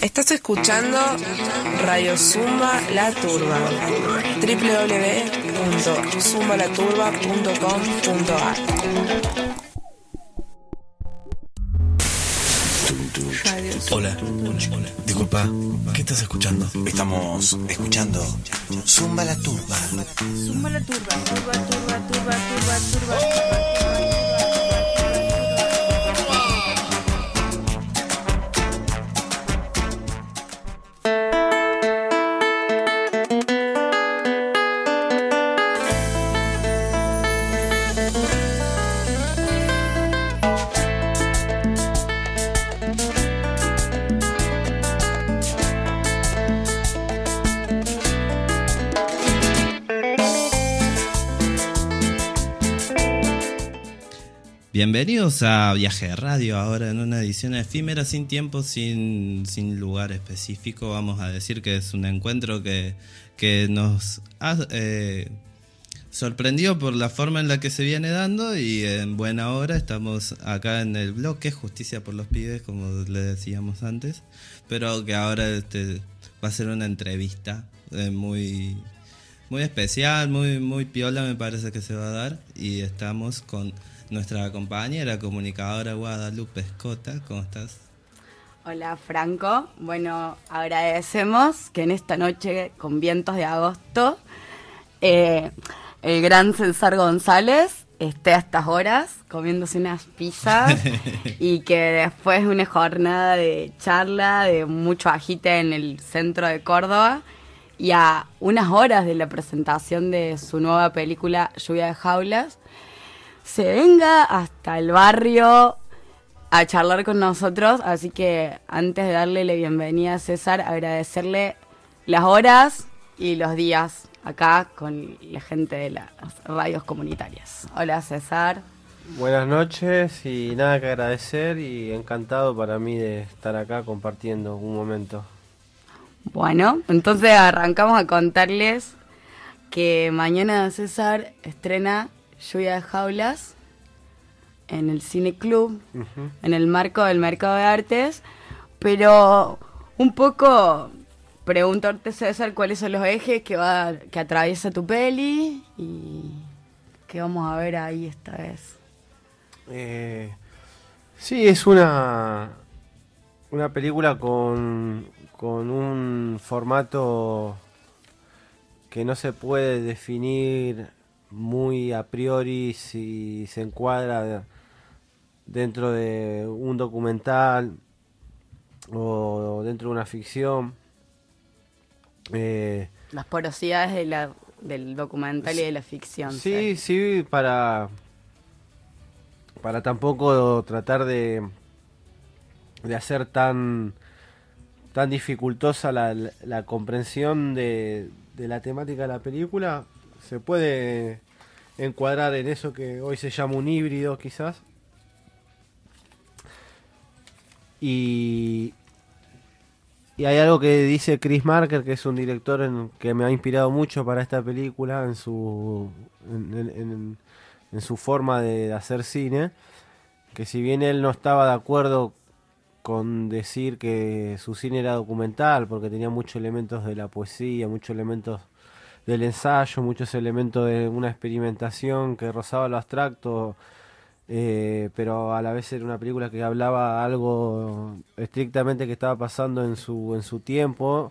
Estás escuchando Radio Zumba La Turba www.zumbalaturba.com.ar Hola, disculpa, ¿qué estás escuchando? Estamos escuchando Zumba la Turba. Zumba la turba, turba, turba, turba, turba, turba, turba. Bienvenidos a Viaje de Radio, ahora en una edición efímera, sin tiempo, sin, sin lugar específico. Vamos a decir que es un encuentro que, que nos ha eh, sorprendido por la forma en la que se viene dando y en buena hora estamos acá en el bloque Justicia por los Pibes, como le decíamos antes, pero que ahora este, va a ser una entrevista eh, muy, muy especial, muy, muy piola me parece que se va a dar y estamos con nuestra compañera comunicadora Guadalupe Escota. ¿Cómo estás? Hola Franco, bueno, agradecemos que en esta noche con vientos de agosto eh, el gran César González esté a estas horas comiéndose unas pizzas y que después de una jornada de charla, de mucho agite en el centro de Córdoba y a unas horas de la presentación de su nueva película Lluvia de Jaulas, se venga hasta el barrio a charlar con nosotros. Así que antes de darle la bienvenida a César, agradecerle las horas y los días acá con la gente de las radios comunitarias. Hola César. Buenas noches y nada que agradecer y encantado para mí de estar acá compartiendo un momento. Bueno, entonces arrancamos a contarles que mañana César estrena Lluvia de Jaulas en el Cine Club, en el marco del Mercado de Artes, pero un poco preguntarte César cuáles son los ejes que va que atraviesa tu peli y qué vamos a ver ahí esta vez. Eh, sí, es una, una película con, con un formato que no se puede definir muy a priori si se encuadra de- dentro de un documental o dentro de una ficción. Eh, Las porosidades de la, del documental y de la ficción. Sí, sí, para para tampoco tratar de de hacer tan tan dificultosa la, la- la comprensión de, de la temática de la película, se puede encuadrar en eso que hoy se llama un híbrido quizás. Y, y hay algo que dice Chris Marker, que es un director en- que me ha inspirado mucho para esta película en su, en, en- su forma de hacer cine, que si bien él no estaba de acuerdo con decir que su cine era documental, porque tenía muchos elementos de la poesía, muchos elementos del ensayo, muchos elementos de una experimentación que rozaba lo abstracto, eh, pero a la vez era una película que hablaba algo estrictamente que estaba pasando en su, en su tiempo,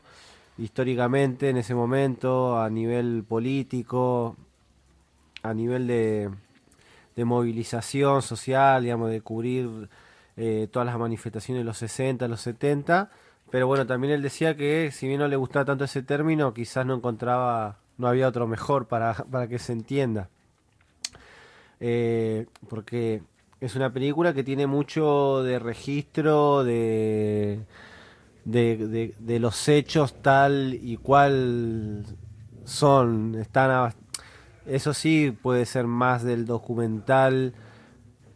históricamente, en ese momento, a nivel político, a nivel de, de movilización social, digamos, de cubrir eh, todas las manifestaciones de los 60, los 70. Pero bueno, también él decía que si bien no le gustaba tanto ese término, quizás no encontraba, no había otro mejor para, para que se entienda. Eh, porque es una película que tiene mucho de registro de, de, de- los hechos tal y cual son. Están eso sí puede ser más del documental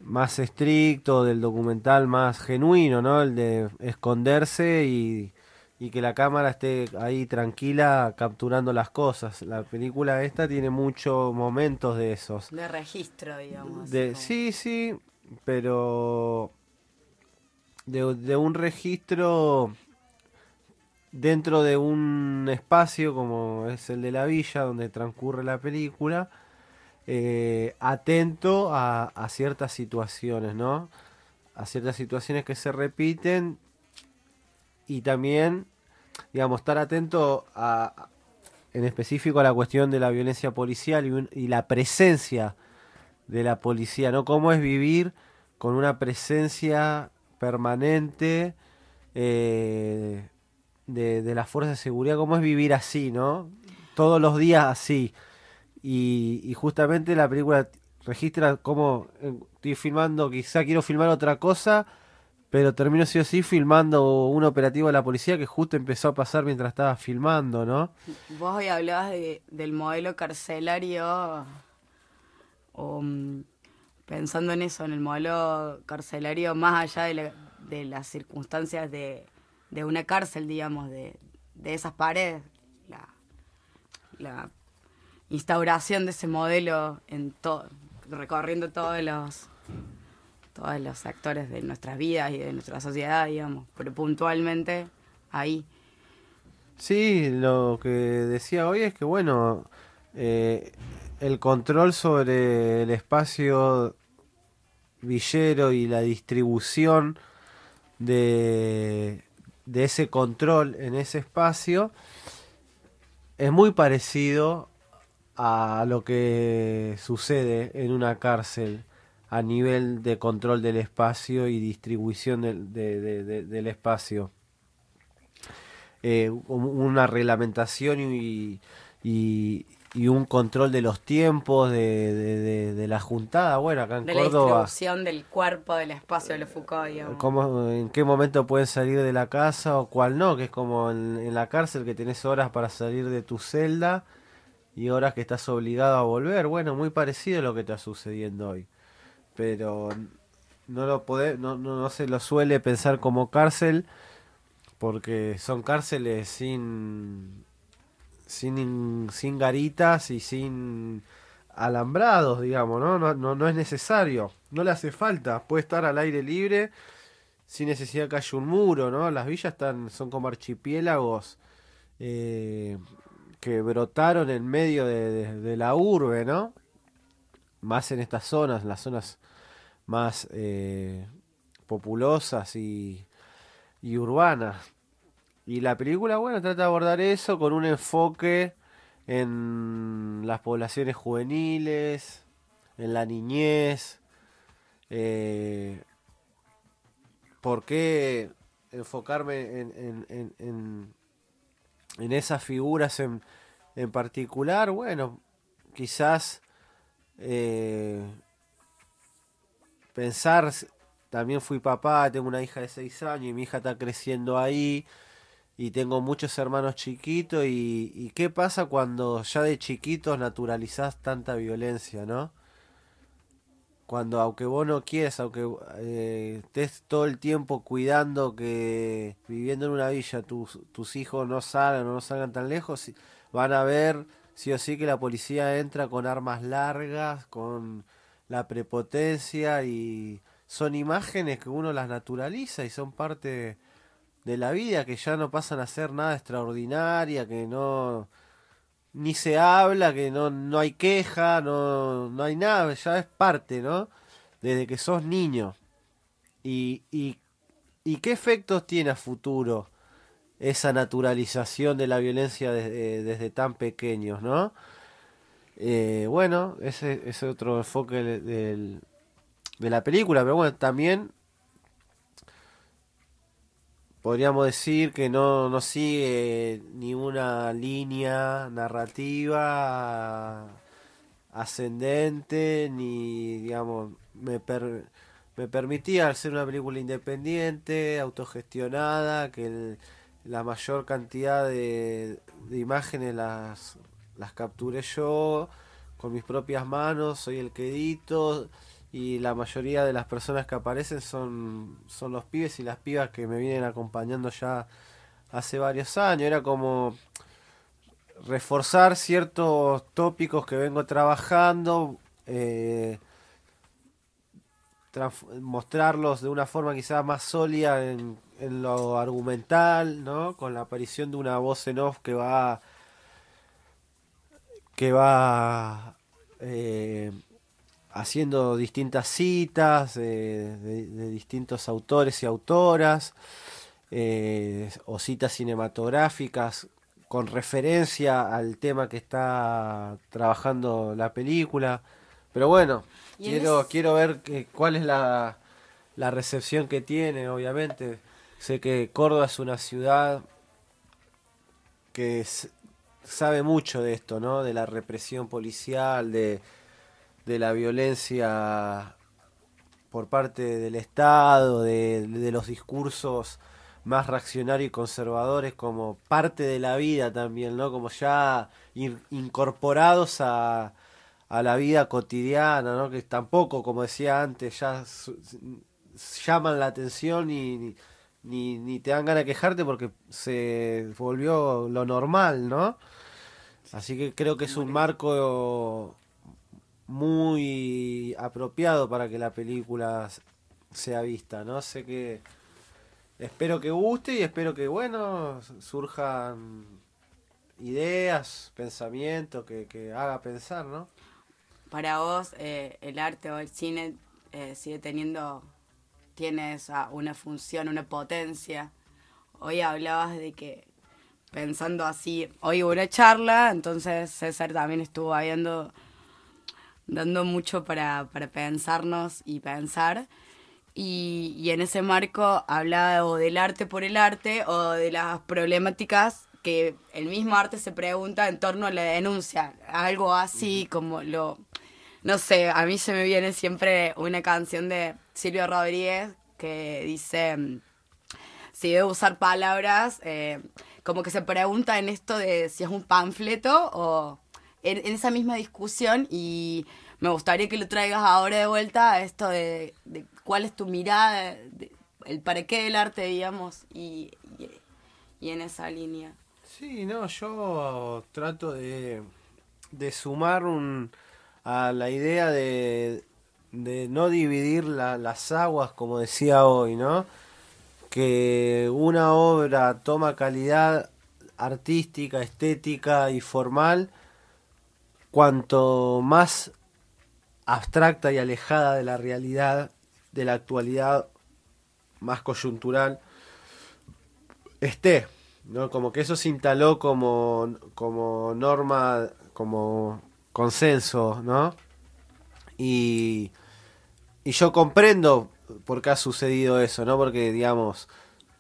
más estricto, del documental más genuino, ¿no? El de esconderse y, y que la cámara esté ahí tranquila capturando las cosas. La película esta tiene muchos momentos de esos. De registro, digamos. De, como- sí, sí, pero de, de un registro dentro de un espacio como es el de la villa donde transcurre la película, eh, atento a, a ciertas situaciones, ¿no? A ciertas situaciones que se repiten y también, digamos, estar atento a, en específico a la cuestión de la violencia policial y, un- y la presencia de la policía, ¿no? Cómo es vivir con una presencia permanente eh, de, de las fuerzas de seguridad, cómo es vivir así, ¿no? Todos los días así. Y, y justamente la película registra cómo eh, estoy filmando, quizá quiero filmar otra cosa, pero termino sí o sí filmando un operativo de la policía que justo empezó a pasar mientras estaba filmando, ¿no? Vos hoy hablabas de- del modelo carcelario, o mm, pensando en eso, en el modelo carcelario más allá de las circunstancias de, de una cárcel, digamos, de, de esas paredes, la, la instauración de ese modelo en todo, recorriendo todos los todos los sectores de nuestras vidas y de nuestra sociedad, digamos, pero puntualmente ahí. Sí, lo que decía hoy es que, bueno, eh, el control sobre el espacio villero y la distribución de ese control en ese espacio es muy parecido a lo que sucede en una cárcel a nivel de control del espacio y distribución del, de- de- de- del espacio eh, un- una reglamentación y, y, y un control de los tiempos de, de- de- de la juntada. Bueno, acá en de la distribución del cuerpo, del espacio de los Foucault, digamos. cómo- en qué momento pueden salir de la casa o cuál no, que es como en, en la cárcel que tenés horas para salir de tu celda y horas que estás obligado a volver. Bueno, muy parecido a lo que está sucediendo hoy. Pero no lo podé, no, no, no se lo suele pensar como cárcel porque son cárceles sin sin sin garitas y sin alambrados, digamos, ¿no? No, no, no es necesario, no le hace falta, puede estar al aire libre sin necesidad que haya un muro, ¿no? Las villas están son como archipiélagos eh, que brotaron en medio de- de la urbe, ¿no? Más en estas zonas, las zonas más eh, populosas y, y urbanas. Y la película, bueno, trata de abordar eso con un enfoque en las poblaciones juveniles, en la niñez. Eh, ¿Por qué enfocarme en, en, en, en, en esas figuras en, en particular? Bueno, quizás eh, pensar, también fui papá, tengo una hija de 6 años y mi hija está creciendo ahí y tengo muchos hermanos chiquitos y, qué pasa cuando ya de chiquitos naturalizás tanta violencia, ¿no? Cuando aunque vos no quieras, aunque eh, estés todo el tiempo cuidando que viviendo en una villa tus, tus hijos no salgan o no salgan tan lejos, van a ver sí o sí que la policía entra con armas largas, con la prepotencia y son imágenes que uno las naturaliza y son parte de la vida, que ya no pasan a ser nada extraordinaria, que no ni se habla, que no, no hay queja, no, no hay nada, ya es parte, ¿no? Desde que sos niño. Y, y, y qué efectos tiene a futuro esa naturalización de la violencia desde, desde tan pequeños, ¿no? Eh, bueno, ese es otro enfoque del- de la película, pero bueno, también podríamos decir que no, no sigue ni una línea narrativa ascendente, ni, digamos, me, me permitía ser una película independiente, autogestionada, que el- la mayor cantidad de, imágenes las, las capturé yo con mis propias manos, soy el que edito y la mayoría de las personas que aparecen son, son los pibes y las pibas que me vienen acompañando ya hace varios años. Era como reforzar ciertos tópicos que vengo trabajando, eh, mostrarlos de una forma quizás más sólida en, lo argumental, ¿no? Con la aparición de una voz en off que va que va eh, haciendo distintas citas eh, de, distintos autores y autoras eh, o citas cinematográficas con referencia al tema que está trabajando la película. Pero bueno, quiero, quiero ver que- cuál es la, la recepción que tiene, obviamente. Sé que Córdoba es una ciudad que sabe mucho de esto, ¿no? De la represión policial, de, de la violencia por parte del Estado, de, de los discursos más reaccionarios y conservadores como parte de la vida también, ¿no? Como ya in- incorporados a, a la vida cotidiana, ¿no? Que tampoco, como decía antes, ya llaman la atención y ni, ni, ni te dan ganas de quejarte porque se volvió lo normal, ¿no? Así que creo que es un marco muy apropiado para que la película sea vista, ¿no? Sé que espero que guste y espero que, bueno, surjan ideas, pensamientos que, que haga pensar, ¿no? Para vos, eh, el arte o el cine eh, sigue teniendo, tiene esa, una función, una potencia. Hoy hablabas de que, pensando así, hoy hubo una charla, entonces César también estuvo viendo, dando mucho para, para pensarnos y pensar. Y, y en ese marco hablaba o del arte por el arte o de las problemáticas que el mismo arte se pregunta en torno a la denuncia. Algo así como lo... No sé, a mí se me viene siempre una canción de Silvio Rodríguez que dice mm, si debe usar palabras, eh, como que se pregunta en esto de si es un panfleto o en, esa misma discusión y me gustaría que lo traigas ahora de vuelta a esto de, cuál es tu mirada, el para qué del arte, digamos, y, y, y en esa línea. Sí, no, yo trato de, de sumar un, a la idea de, de no dividir la- las aguas, como decía hoy, ¿no? Que una obra toma calidad artística, estética y formal cuanto más abstracta y alejada de la realidad, de la actualidad más coyuntural esté, ¿no? Como que eso se instaló como, como norma, como consenso, ¿no? Y, y yo comprendo por qué ha sucedido eso, ¿no? Porque, digamos,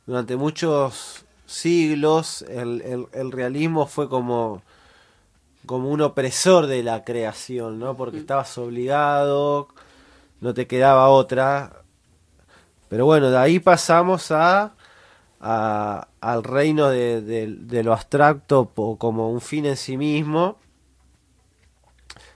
durante muchos siglos el, el- el realismo fue como, como un opresor de la creación, ¿no? Porque estabas obligado, no te quedaba otra. Pero bueno, de ahí pasamos a, a- al reino de, de- de lo abstracto como un fin en sí mismo,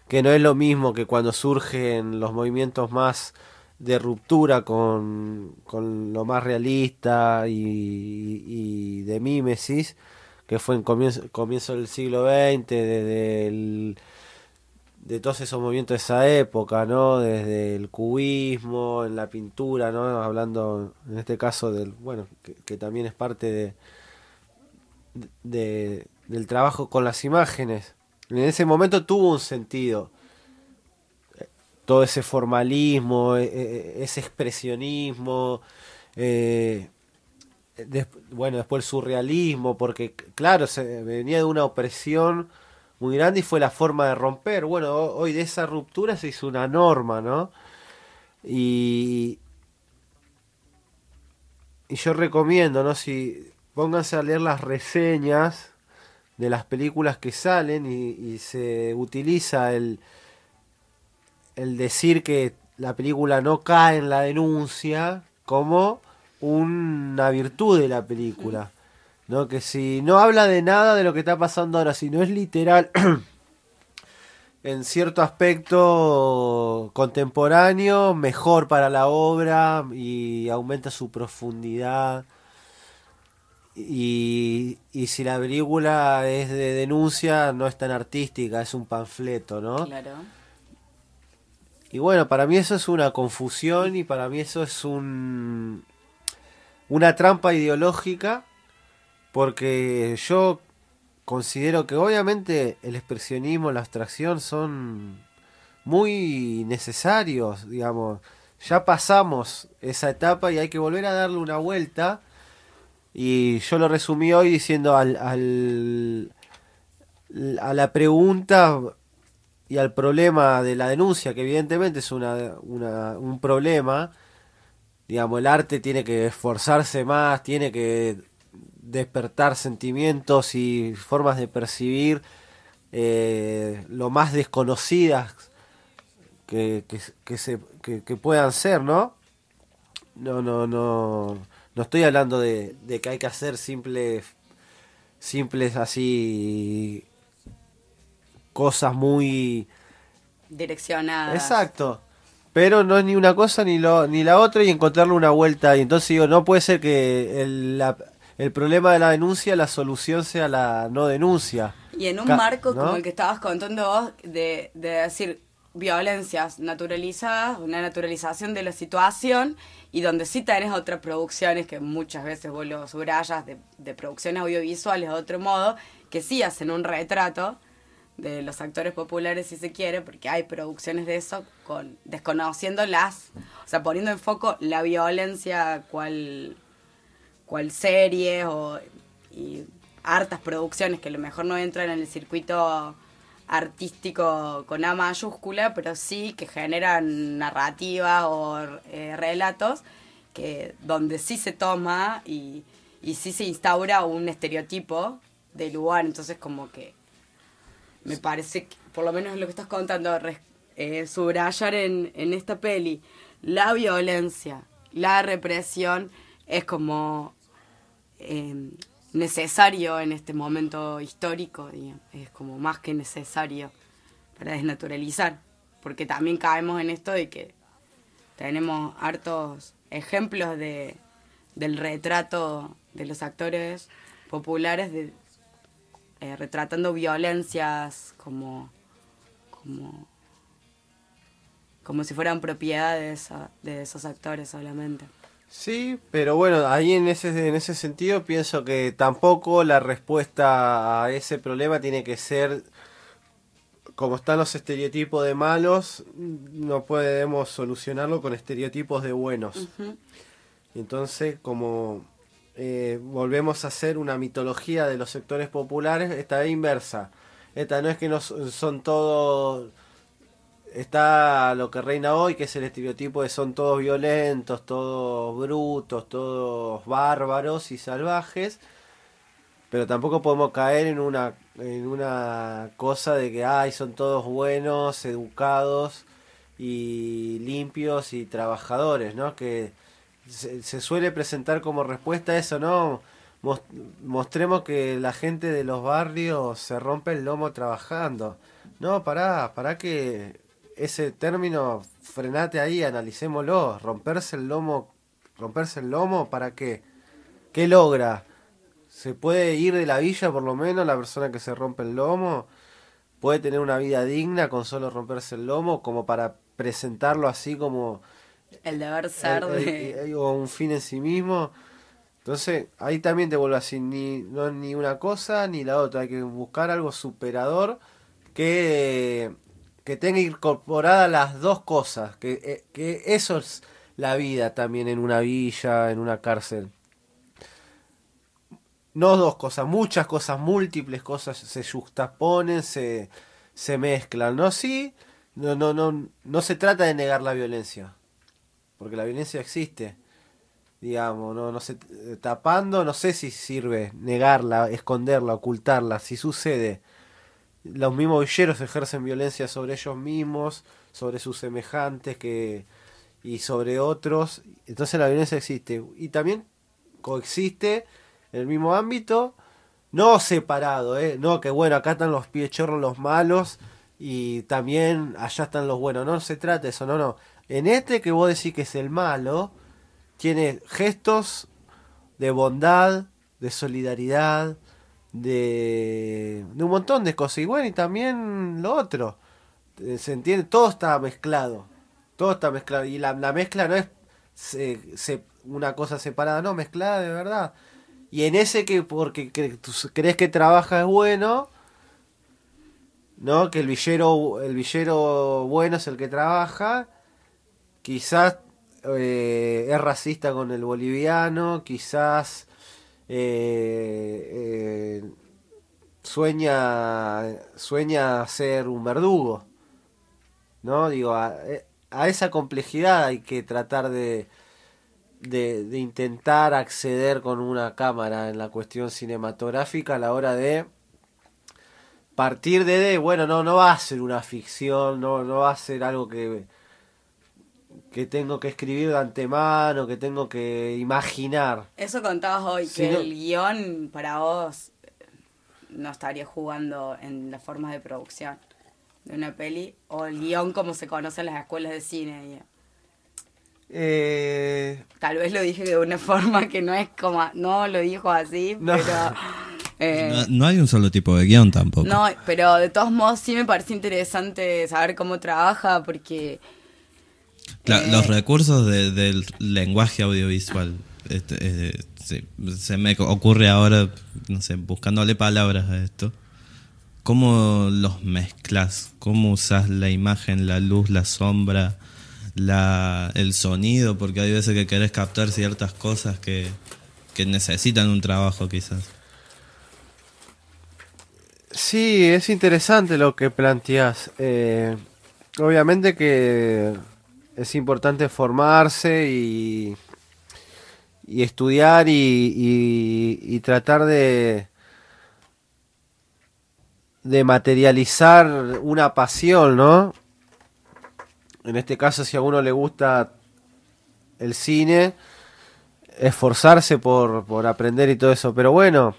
que no es lo mismo que cuando surgen los movimientos más de ruptura con, con lo más realista y, de mímesis, que fue en comienzo, comienzo del siglo XX, desde de todos esos movimientos de esa época, ¿no? Desde el cubismo, en la pintura, ¿no? Hablando en este caso del, bueno, que, que también es parte de, de- del trabajo con las imágenes. En ese momento tuvo un sentido. Todo ese formalismo, eh, eh, ese expresionismo, eh, bueno, después el surrealismo, porque claro, se venía de una opresión muy grande y fue la forma de romper. Bueno, ho- hoy de esa ruptura se hizo una norma, ¿no? Y, y yo recomiendo, ¿no? Si pónganse a leer las reseñas de las películas que salen y, se utiliza el, el decir que la película no cae en la denuncia como una virtud de la película. ¿no? Que si no habla de nada de lo que está pasando ahora, si no es literal en cierto aspecto contemporáneo, mejor para la obra y aumenta su profundidad. Y, y si la película es de denuncia, no es tan artística, es un panfleto, ¿no? Claro. Y bueno, para mí eso es una confusión y para mí eso es un una trampa ideológica porque yo considero que obviamente el expresionismo, la abstracción son muy necesarios, digamos. Ya pasamos esa etapa y hay que volver a darle una vuelta. Y yo lo resumí hoy diciendo al, al a la pregunta y al problema de la denuncia, que evidentemente es una, una, un problema, digamos, el arte tiene que esforzarse más, tiene que despertar sentimientos y formas de percibir eh, lo más desconocidas que, que, se, que, puedan ser, ¿no? No, no, no, no estoy hablando de, de que hay que hacer simples, simples así cosas muy direccionadas. Exacto. Pero no es ni una cosa ni lo ni la otra y encontrarle una vuelta. Y entonces digo, no puede ser que el, la, el problema de la denuncia, la solución sea la no denuncia. Y en un marco como el que estabas contando vos, de, de decir violencias naturalizadas, una naturalización de la situación, y donde sí tenés otras producciones que muchas veces vos lo subrayas, de, de producciones audiovisuales de otro modo, que sí hacen un retrato de los actores populares si se quiere, porque hay producciones de eso con desconociendo las, o sea, poniendo en foco la violencia cual cual serie o hartas producciones que a lo mejor no entran en el circuito artístico con A mayúscula, pero sí que generan narrativas o eh, relatos que donde sí se toma y, y sí se instaura un estereotipo de lugar, entonces como que me parece, que, por lo menos lo que estás contando, eh, subrayar en, en esta peli la violencia, la represión, es como em, necesario en este momento histórico, es como más que necesario para desnaturalizar, porque también caemos en esto de que tenemos hartos ejemplos de, del retrato de los actores populares eh, retratando violencias como, como, como si fueran propiedades de esos actores solamente. Sí, pero bueno, ahí en ese, en ese sentido pienso que tampoco la respuesta a ese problema tiene que ser como están los estereotipos de malos, no podemos solucionarlo con estereotipos de buenos. Entonces, como eh, volvemos a hacer una mitología de los sectores populares, esta vez inversa. Esta no es que no son todos está lo que reina hoy, que es el estereotipo de son todos violentos, todos brutos, todos bárbaros y salvajes, pero tampoco podemos caer en una en una cosa de que ay, son todos buenos, educados y limpios y trabajadores, ¿no? Que se, suele presentar como respuesta a eso, ¿no? Mostremos que la gente de los barrios se rompe el lomo trabajando. No, pará, pará que ese término, frenate ahí, analicémoslo. Romperse el lomo, romperse el lomo, ¿para qué? ¿Qué logra? ¿Se puede ir de la villa por lo menos la persona que se rompe el lomo? ¿Puede tener una vida digna con solo romperse el lomo como para presentarlo así como el deber ser de... o un fin en sí mismo. Entonces, ahí también te vuelvo así, ni, no ni una cosa ni la otra, hay que buscar algo superador que, que tenga incorporadas las dos cosas, que, eh, que eso es la vida también en una villa, en una cárcel. No dos cosas, muchas cosas, múltiples cosas se justaponen, se, se mezclan, ¿no? Sí, no, no, no, no se trata de negar la violencia porque la violencia existe. Digamos, no, no sé, tapando, no sé si sirve negarla, esconderla, ocultarla, si sucede. Los mismos villeros ejercen violencia sobre ellos mismos, sobre sus semejantes que y sobre otros. Entonces la violencia existe. Y también coexiste en el mismo ámbito, no separado, ¿eh? no que bueno, acá están los pies chorros los malos y también allá están los buenos. No se trata eso, no, no. En este que vos decís que es el malo, tiene gestos de bondad, de solidaridad, de, de un montón de cosas. Y bueno, y también lo otro. Eh, ¿Se entiende? Todo está mezclado. Todo está mezclado. Y la, la mezcla no es una cosa separada, no, mezclada de verdad. Y en ese que porque crees que trabaja es bueno, ¿no? Que el villero, el villero bueno es el que trabaja. Quizás eh, es racista con el boliviano, quizás eh, eh, sueña, sueña ser un verdugo. ¿No? Digo, a, a esa complejidad hay que tratar de, de, de intentar acceder con una cámara en la cuestión cinematográfica a la hora de partir de, de, bueno, no, no va a ser una ficción, no, no va a ser algo que, que tengo que escribir de antemano, que tengo que imaginar. Eso contabas hoy, que no- el guion para vos eh, no estaría jugando en las formas de producción de una peli, o el guion como se conoce en las escuelas de cine. y- Eh, Tal vez lo dije de una forma que no es como, no lo dijo así, No. pero... eh, No, no hay un solo tipo de guion tampoco. No, pero de todos modos sí me parece interesante saber cómo trabaja porque... La- eh, Los recursos de- del lenguaje audiovisual. este, eh, se, se me ocurre ahora, no sé, buscándole palabras a esto. ¿Cómo los mezclas? ¿Cómo usas la imagen, la luz, la sombra, la, el sonido? Porque hay veces que querés captar ciertas cosas que, que necesitan un trabajo quizás. Sí, es interesante lo que planteas. Eh, obviamente que es importante formarse y, y estudiar y, y- y tratar de, de materializar una pasión, ¿no? En este caso, si a uno le gusta el cine, esforzarse por, por aprender y todo eso. Pero bueno,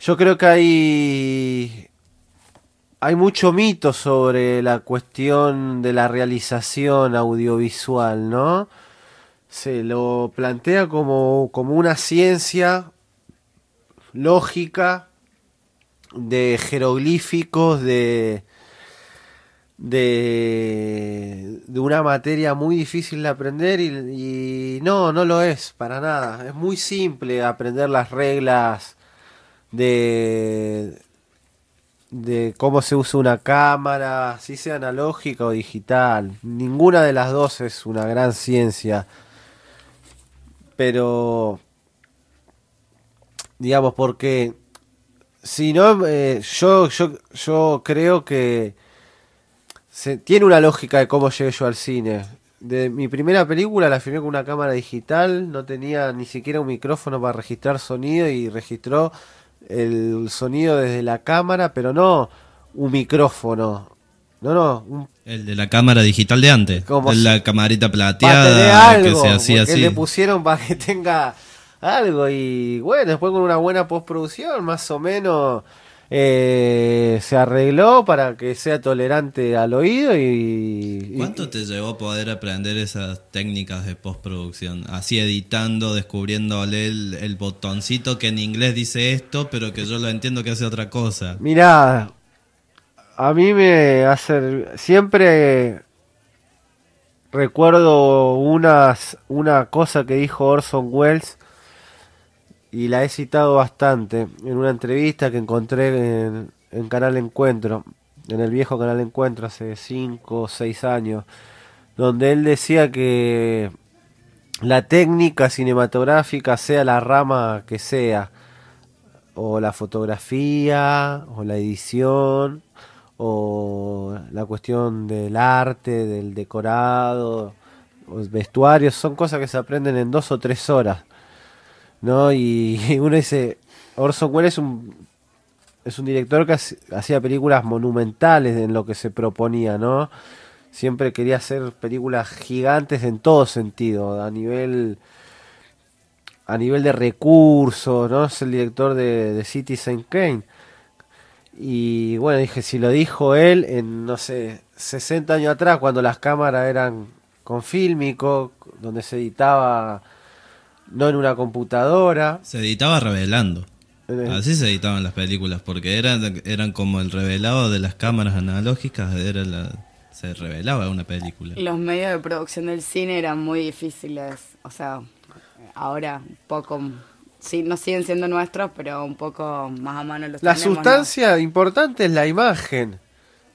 yo creo que hay hay mucho mito sobre la cuestión de la realización audiovisual, ¿no? Se lo plantea como, como una ciencia lógica de jeroglíficos, de, de, una materia muy difícil de aprender y, y no, no lo es para nada. Es muy simple aprender las reglas de, de cómo se usa una cámara, si sea analógica o digital. Ninguna de las dos es una gran ciencia. Pero, digamos, porque si no, eh, yo, yo, yo creo que se, tiene una lógica de cómo llegué yo al cine. De mi primera película la filmé con una cámara digital, no tenía ni siquiera un micrófono para registrar sonido y registró el sonido desde la cámara, pero no un micrófono. No, no, un El de la cámara digital de antes. Como de si- la camarita plateada algo, que se hacía así. le pusieron para que tenga algo y bueno, después con una buena postproducción más o menos eh, se arregló para que sea tolerante al oído y... y- ¿Cuánto te llevó poder aprender esas técnicas de postproducción? Así editando, descubriéndole el, el botoncito que en inglés dice esto, pero que yo lo entiendo que hace otra cosa. Mirá, a mí me hace... Siempre recuerdo unas, una cosa que dijo Orson Welles y la he citado bastante en una entrevista que encontré en, Canal Encuentro, en el viejo Canal Encuentro hace 5 o 6 años, donde él decía que la técnica cinematográfica, sea la rama que sea, o la fotografía, o la edición, o la cuestión del arte, del decorado, los vestuarios, son cosas que se aprenden en dos o tres horas. ¿No? Y uno dice, Orson Welles es un, es un director que hacía películas monumentales en lo que se proponía, ¿no? Siempre quería hacer películas gigantes en todo sentido, a nivel a nivel de recursos, ¿no? Es el director de, de Citizen Kane. Y bueno, dije, si lo dijo él en, no sé, 60 años atrás, cuando las cámaras eran con fílmico, donde se editaba no en una computadora. Se editaba revelando. Eh. Así se editaban las películas, porque eran, eran como el revelado de las cámaras analógicas, era la, se revelaba una película. Los medios de producción del cine eran muy difíciles, o sea, ahora un poco, sí, no siguen siendo nuestros, pero un poco más a mano los La tenemos, ¿no? sustancia importante es la imagen.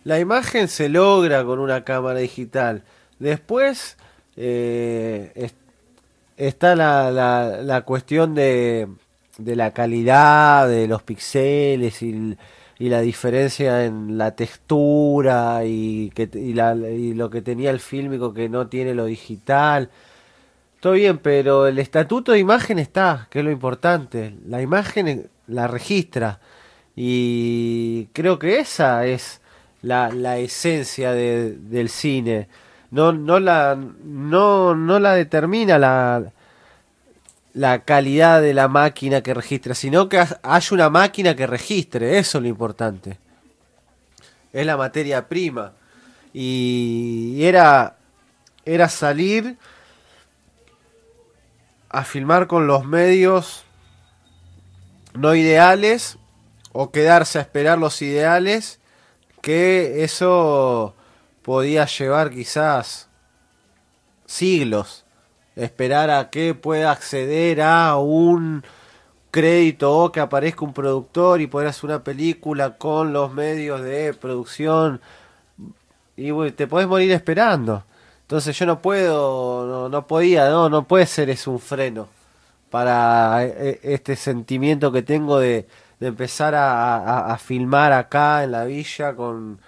La imagen se logra con una cámara digital. Después eh, está la, la- la cuestión de, de la calidad de los píxeles y, la diferencia en la textura y, que, y, la- y lo que tenía el fílmico que no tiene lo digital. Todo bien, pero el estatuto de imagen está, que es lo importante. La imagen eh, la registra. Y creo que esa es la, la esencia de- del cine. No, no, la, no, no la determina la, la calidad de la máquina que registra, sino que ha- haya una máquina que registre. Eso es lo importante. Es la materia prima. Y era, era salir a filmar con los medios no ideales o quedarse a esperar los ideales que eso podía llevar quizás siglos esperar a que pueda acceder a un crédito o que aparezca un productor y poder hacer una película con los medios de producción. Y te podés morir esperando. Entonces yo no puedo no, no podía no no puede ser eso un freno para eh, este sentimiento que tengo de, de empezar a- a filmar acá en la villa con,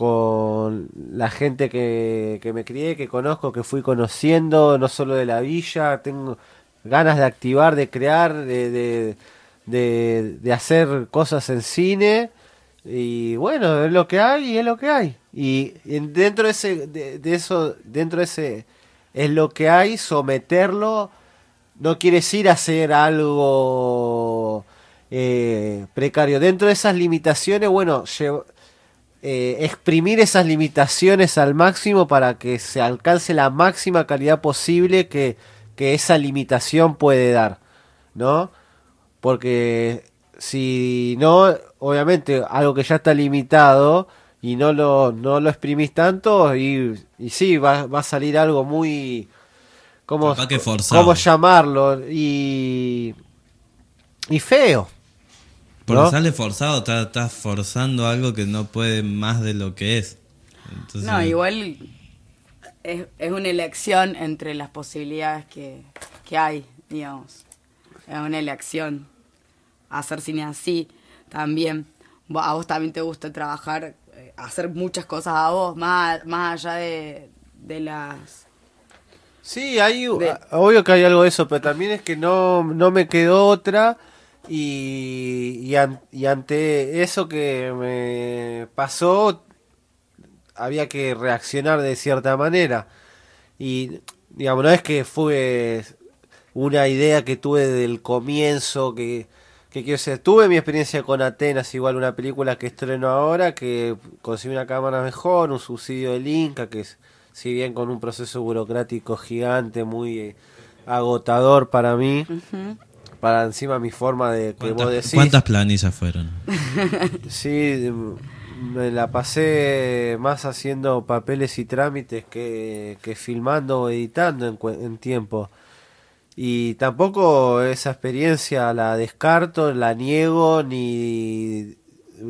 con la gente que, que me crié, que conozco, que fui conociendo, no solo de la villa, tengo ganas de activar, de crear, de, de, hacer cosas en cine. Y bueno, es lo que hay y es lo que hay. Y en- dentro de ese, de, de eso, dentro de ese es lo que hay, someterlo no quieres ir a hacer algo eh, precario. Dentro de esas limitaciones, bueno, lle- eh, exprimir esas limitaciones al máximo para que se alcance la máxima calidad posible que, que esa limitación puede dar, ¿no? Porque si no, obviamente, algo que ya está limitado y no lo, no lo exprimís tanto, y, y sí, va, va a salir algo muy... ¿Cómo. ¿Cómo llamarlo? Y, y feo. Porque ¿no? sale forzado, estás está forzando algo que no puede más de lo que es. Entonces, No, igual es, es una elección entre las posibilidades que, que hay, digamos. Es una elección hacer cine así también. A vos también te gusta trabajar, eh, hacer muchas cosas a vos, más, más allá de, de las... Sí, hay, De- obvio que hay algo de eso, pero también es que no, no me quedó otra y, y, an- y ante eso que me pasó había que reaccionar de cierta manera. Y digamos, no es que fue una idea que tuve del comienzo, que, que decir, tuve mi experiencia con Atenas, igual una película que estreno ahora, que conseguí una cámara mejor, un subsidio del Inca, que es, si bien con un proceso burocrático gigante, muy eh, agotador para mí, para encima mi forma de que vos ¿cuántas, decís. cuántas planillas fueron? Sí, me la pasé más haciendo papeles y trámites que, que filmando o editando en, en tiempo. Y tampoco esa experiencia la descarto, la niego, ni...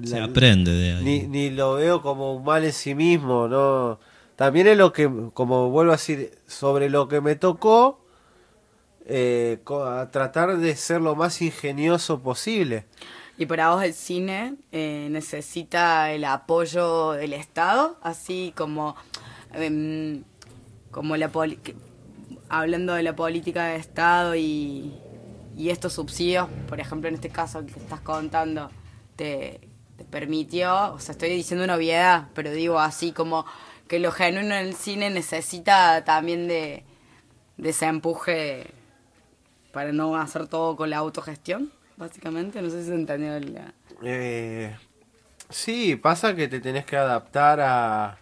Se la- aprende de ahí. ni, ni lo veo como un mal en sí mismo, ¿no? También es lo que, como vuelvo a decir, sobre lo que me tocó, eh, a tratar de ser lo más ingenioso posible. Y para vos el cine eh, necesita el apoyo del Estado, así como, em, como la hablando de la política de Estado y, y estos subsidios, por ejemplo en este caso que estás contando, te, te permitió, o sea, estoy diciendo una obviedad, pero digo así como que lo genuino en el cine necesita también de, de ese empuje para no hacer todo con la autogestión, básicamente. No sé si se entendió la... Eh, sí, pasa que te tenés que adaptar a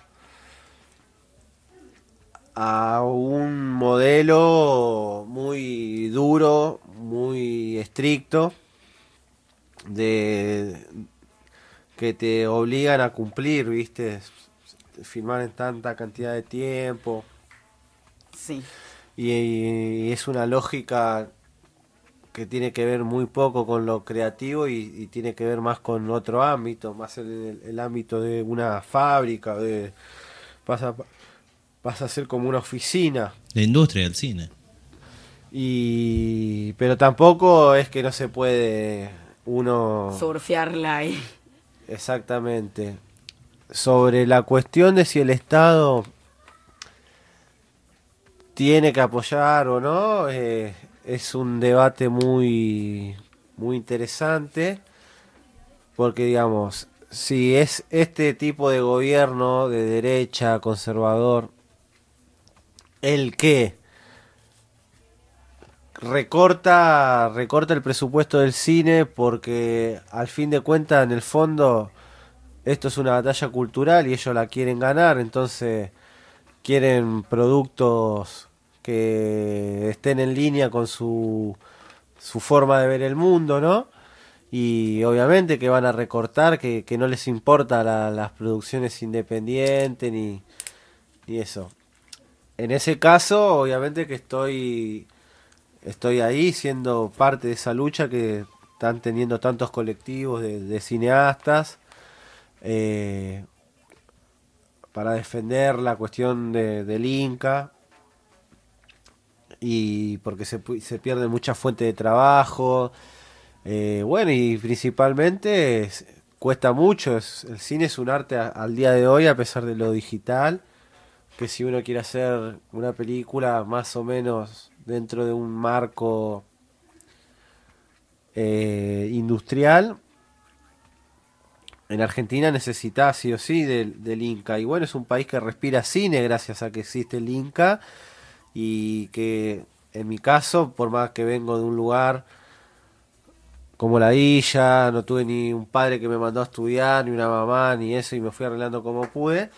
a un modelo muy duro, muy estricto de que te obligan a cumplir, ¿viste? filmar en tanta cantidad de tiempo. Sí. Y, y es una lógica que tiene que ver muy poco con lo creativo y, y tiene que ver más con otro ámbito, más el ámbito de una fábrica, de pasa, pasa a ser como una oficina. La industria del cine. Y pero tampoco es que no se puede uno Surfearla ahí. exactamente sobre la cuestión de si el Estado tiene que apoyar o no eh, es un debate muy muy interesante porque digamos si es este tipo de gobierno de derecha conservador el que recorta recorta el presupuesto del cine porque al fin de cuentas en el fondo esto es una batalla cultural y ellos la quieren ganar entonces quieren productos que estén en línea con su su forma de ver el mundo no y obviamente que van a recortar que, que no les importa la- las producciones independientes ni ni eso. En ese caso obviamente que estoy estoy ahí siendo parte de esa lucha que están teniendo tantos colectivos de, de cineastas eh, para defender la cuestión de- del Inca y porque se, se pierde mucha fuente de trabajo eh, bueno y principalmente es- cuesta mucho es- el cine es un arte al día de hoy a pesar de lo digital que si uno quiere hacer una película más o menos dentro de un marco eh, industrial, en Argentina necesita sí o sí del, del Inca. Y bueno, es un país que respira cine gracias a que existe el Inca y que en mi caso, por más que vengo de un lugar como la Villa, no tuve ni un padre que me mandó a estudiar, ni una mamá, ni eso, y me fui arreglando como pude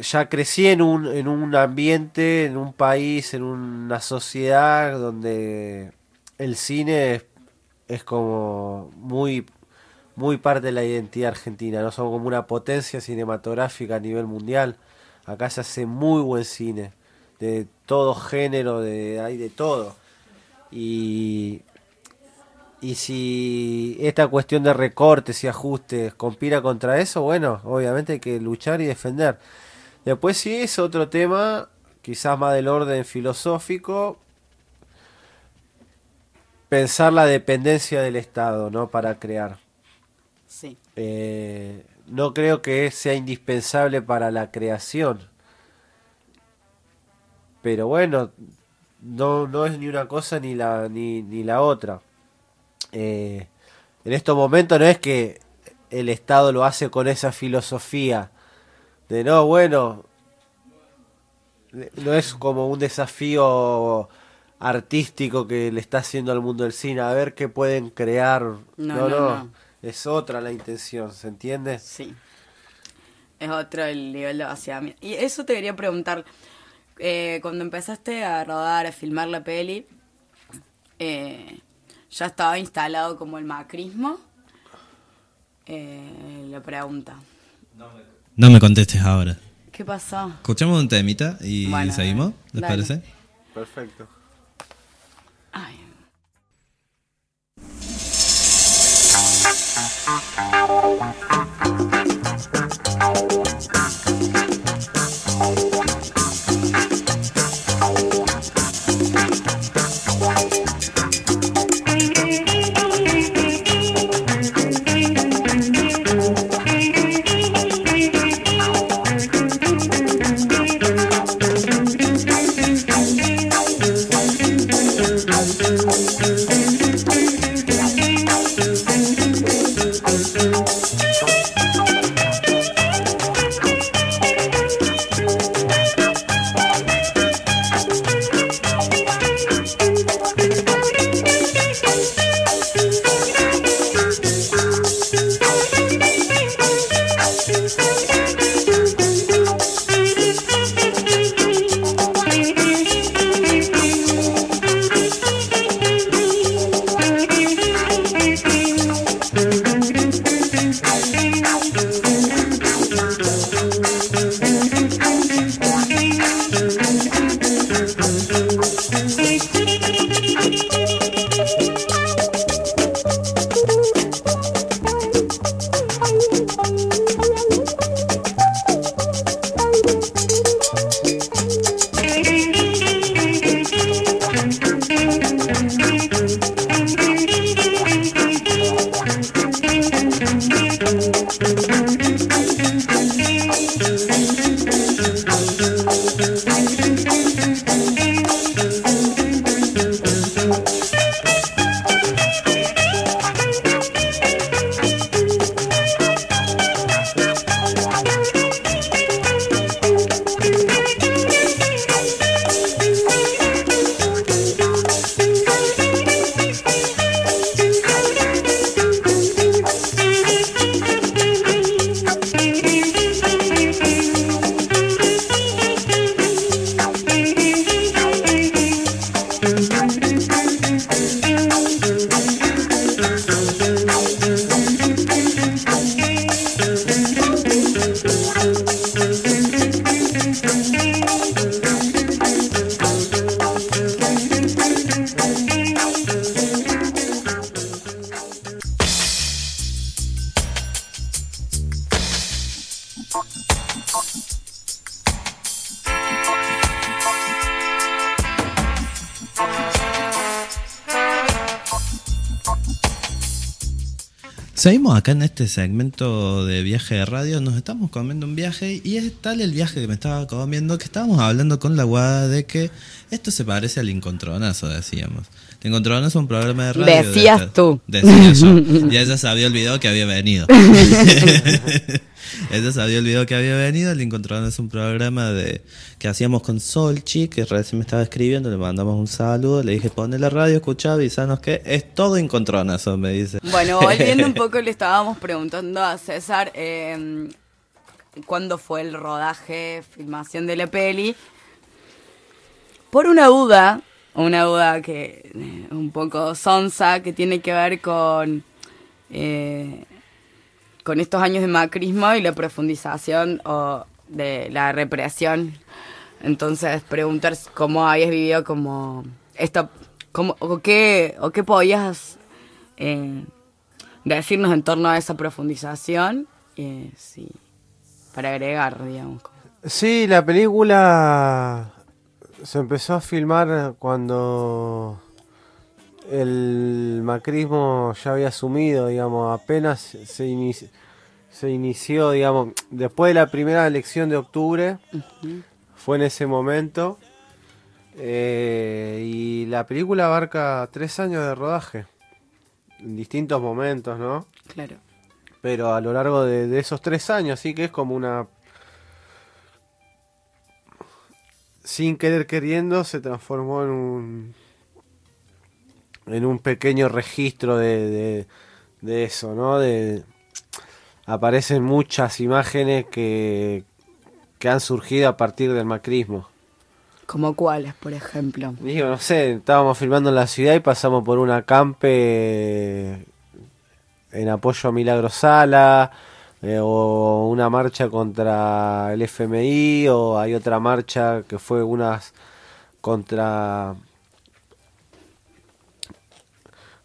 ya crecí en un, en un ambiente, en un país, en una sociedad donde el cine es, es como muy, muy parte de la identidad argentina, no somos como una potencia cinematográfica a nivel mundial. Acá se hace muy buen cine, de todo género, de, hay de todo. Y, y si esta cuestión de recortes y ajustes conspira contra eso, bueno, obviamente hay que luchar y defender. Después sí es otro tema, quizás más del orden filosófico, pensar la dependencia del Estado, ¿no? Para crear. Sí. Eh, no creo que sea indispensable para la creación. Pero bueno, no, no es ni una cosa ni la, ni, ni la otra. Eh, en estos momentos no es que el Estado lo hace con esa filosofía de no, bueno, no es como un desafío artístico que le está haciendo al mundo del cine, a ver qué pueden crear. No, no, no, no, es otra la intención, ¿se entiende? Sí. Es otro el nivel de vaciamiento. Y eso te quería preguntar. Eh, cuando empezaste a rodar, a filmar la peli, eh, ¿ya estaba instalado como el macrismo? Eh, la pregunta. No me contestes ahora. ¿Qué pasó? Escuchamos un temita y Bueno, seguimos, ¿les dale. parece? Perfecto. Seguimos acá en este segmento de viaje de radio, nos estamos comiendo un viaje y es tal el viaje que me estaba comiendo que estábamos hablando con la guada de que esto se parece al Encontronazo, decíamos. El Encontronazo es un programa de radio. Decías de- tú. Decía yo. Y ella se había olvidado que había venido. ella se había olvidado que había venido. El Encontronazo es un programa de que hacíamos con Solchi, que recién me estaba escribiendo, le mandamos un saludo, le dije, pone la radio, escucha, avisanos que es todo Encontronazo, me dice. Bueno, volviendo un poco, le estábamos preguntando a César eh, cuándo fue el rodaje, filmación de la peli. Por una duda, una duda que eh, un poco sonsa, que tiene que ver con, eh, con estos años de macrismo y la profundización o de la represión. Entonces, preguntar cómo habías vivido como esto, cómo, o qué, o qué podías eh, decirnos en torno a esa profundización, eh, sí, para agregar, digamos. Sí, la película se empezó a filmar cuando el macrismo ya había asumido, digamos, apenas se, inici- se inició, digamos, después de la primera elección de octubre, fue en ese momento, eh, y la película abarca tres años de rodaje, en distintos momentos, ¿no? Claro. pero a lo largo de, de esos tres años, sí que es como una... Sin querer queriendo se transformó en un... En un pequeño registro de, de, de eso, ¿no? De, aparecen muchas imágenes que, que han surgido a partir del macrismo. ¿Como cuáles, por ejemplo? Digo, no sé, estábamos filmando en la ciudad y pasamos por una campe en apoyo a Milagro Sala, eh, o una marcha contra el FMI, o hay otra marcha que fue unas contra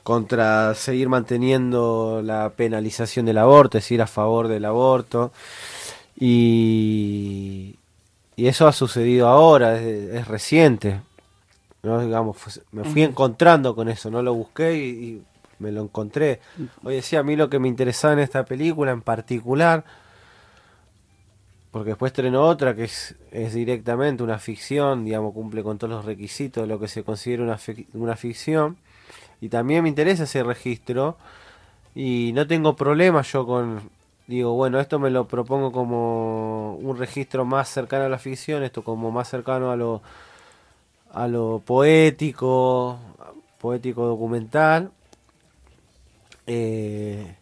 contra seguir manteniendo la penalización del aborto, es decir, a favor del aborto. Y, y eso ha sucedido ahora, es, es reciente. ¿no? Digamos, me fui encontrando con eso, no lo busqué y, y me lo encontré. Hoy decía, a mí lo que me interesaba en esta película en particular, porque después estrenó otra que es, es directamente una ficción, digamos, cumple con todos los requisitos de lo que se considera una, fic- una ficción. Y también me interesa ese registro y no tengo problema yo con, digo, bueno, esto me lo propongo como un registro más cercano a la ficción, esto como más cercano a lo, a lo poético, poético documental. Eh,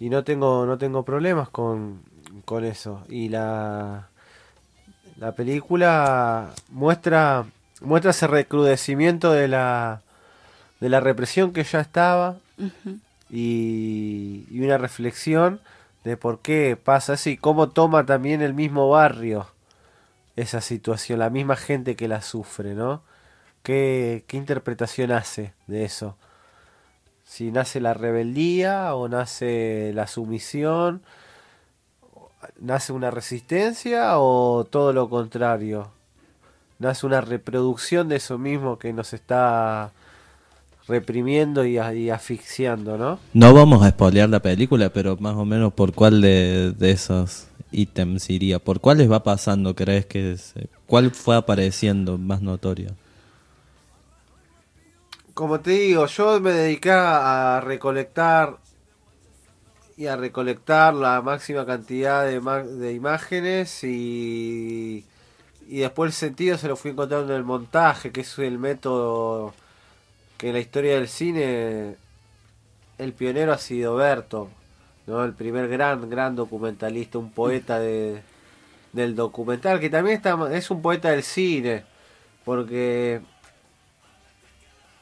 y no tengo, no tengo problemas con, con eso. Y la, la película muestra, muestra ese recrudecimiento de la, de la represión que ya estaba y, y una reflexión de por qué pasa así, cómo toma también el mismo barrio esa situación, la misma gente que la sufre, ¿no? ¿Qué, qué interpretación hace de eso? Si nace la rebeldía o nace la sumisión, nace una resistencia o todo lo contrario, nace una reproducción de eso mismo que nos está reprimiendo y, y asfixiando, ¿no? No vamos a spoilear la película, pero más o menos por cuál de, de esos ítems iría. ¿Por cuáles va pasando, crees que es? ¿Cuál fue apareciendo más notorio? Como te digo, yo me dediqué a recolectar y a recolectar la máxima cantidad de, de imágenes y, y después el sentido se lo fui encontrando en el montaje, que es el método que en la historia del cine el pionero ha sido Berto, ¿no? el primer gran, gran documentalista, un poeta de, del documental, que también está, es un poeta del cine, porque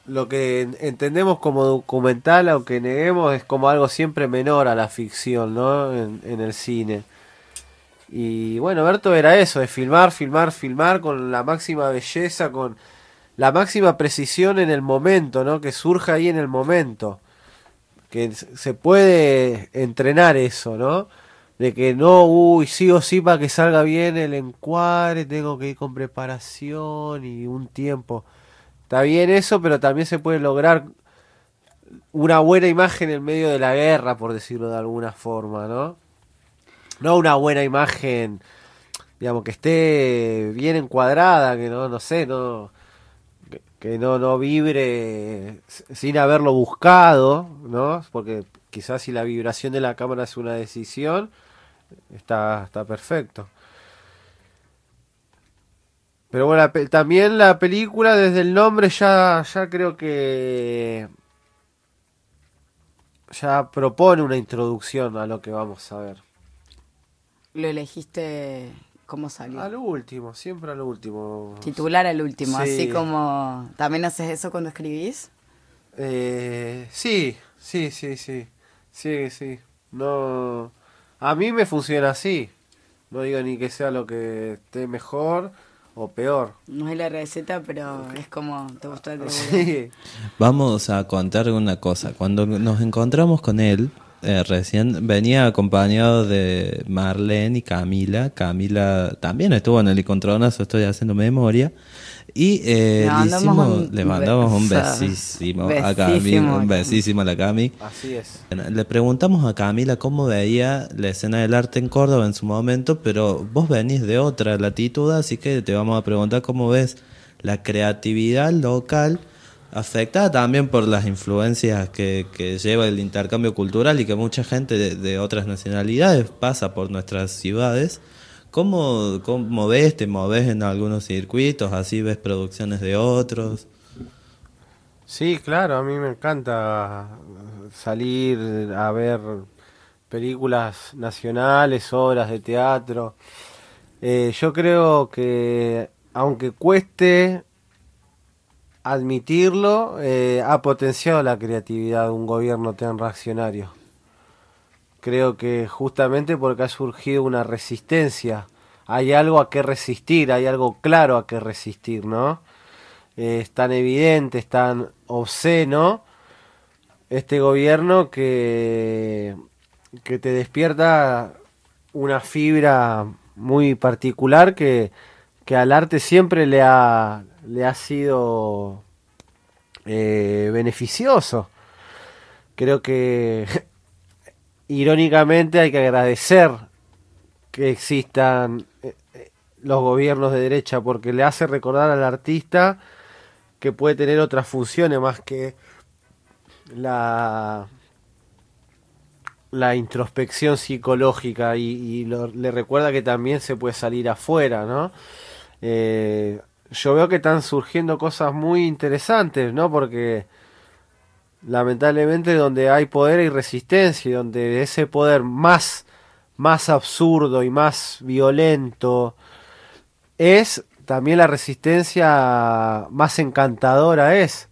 lo que en- entendemos como documental, aunque neguemos, es como algo siempre menor a la ficción, ¿no? En, en el cine. Y bueno, Berto era eso, de filmar, filmar, filmar con la máxima belleza, con la máxima precisión en el momento, ¿no? Que surja ahí en el momento. Que se puede entrenar eso, ¿no? De que no, uy, sí o sí para que salga bien el encuadre, tengo que ir con preparación y un tiempo. Está bien eso, pero también se puede lograr una buena imagen en medio de la guerra, por decirlo de alguna forma, ¿no? No una buena imagen, digamos, que esté bien encuadrada, que no, no sé, no, que, no, no vibre sin haberlo buscado, ¿no? Porque quizás si la vibración de la cámara es una decisión, está, está perfecto. Pero bueno, también la película desde el nombre ya, ya creo que ya propone una introducción a lo que vamos a ver. Lo elegiste cómo salió. A lo último, siempre a lo último. Titular al último, Sí. así como... ¿También haces eso cuando escribís? Eh, sí, sí, sí, sí. Sí, sí. No. A mí me funciona así. No digo ni que sea lo que esté mejor o peor. No es la receta, pero es como te gusta el Sí. Vamos a contar una cosa. Cuando nos encontramos con él, eh, recién venía acompañado de Marlene y Camila. Camila también estuvo en el encontronazo, estoy haciendo memoria. Y eh, Le le, mandamos hicimos- un le mandamos un beso. besísimo a Cami, Besísimo. un besísimo a la Cami. Así es. Le preguntamos a Camila cómo veía la escena del arte en Córdoba en su momento, pero vos venís de otra latitud, así que te vamos a preguntar cómo ves la creatividad local afectada también por las influencias que, lleva el intercambio cultural y que mucha gente de, de otras nacionalidades pasa por nuestras ciudades. ¿Cómo, ¿Cómo ves? ¿Te moves en algunos circuitos? ¿Así ves producciones de otros? Sí, claro, a mí me encanta salir a ver películas nacionales, obras de teatro. Eh, yo creo que, aunque cueste admitirlo, eh, ha potenciado la creatividad de un gobierno tan reaccionario. Creo que justamente porque ha surgido una resistencia, hay algo a qué resistir, hay algo claro a qué resistir, ¿no? Eh, es tan evidente, es tan obsceno este gobierno que, que te despierta una fibra muy particular que, que al arte siempre le ha, le ha sido eh, beneficioso. Creo que irónicamente hay que agradecer que existan eh, eh, los gobiernos de derecha porque le hace recordar al artista que puede tener otras funciones más que la la introspección psicológica y, le recuerda que también se puede salir afuera, ¿no? Yo veo que están surgiendo cosas muy interesantes, ¿no? Porque lamentablemente donde hay poder hay resistencia y donde ese poder más más absurdo y más violento es también la resistencia más encantadora es.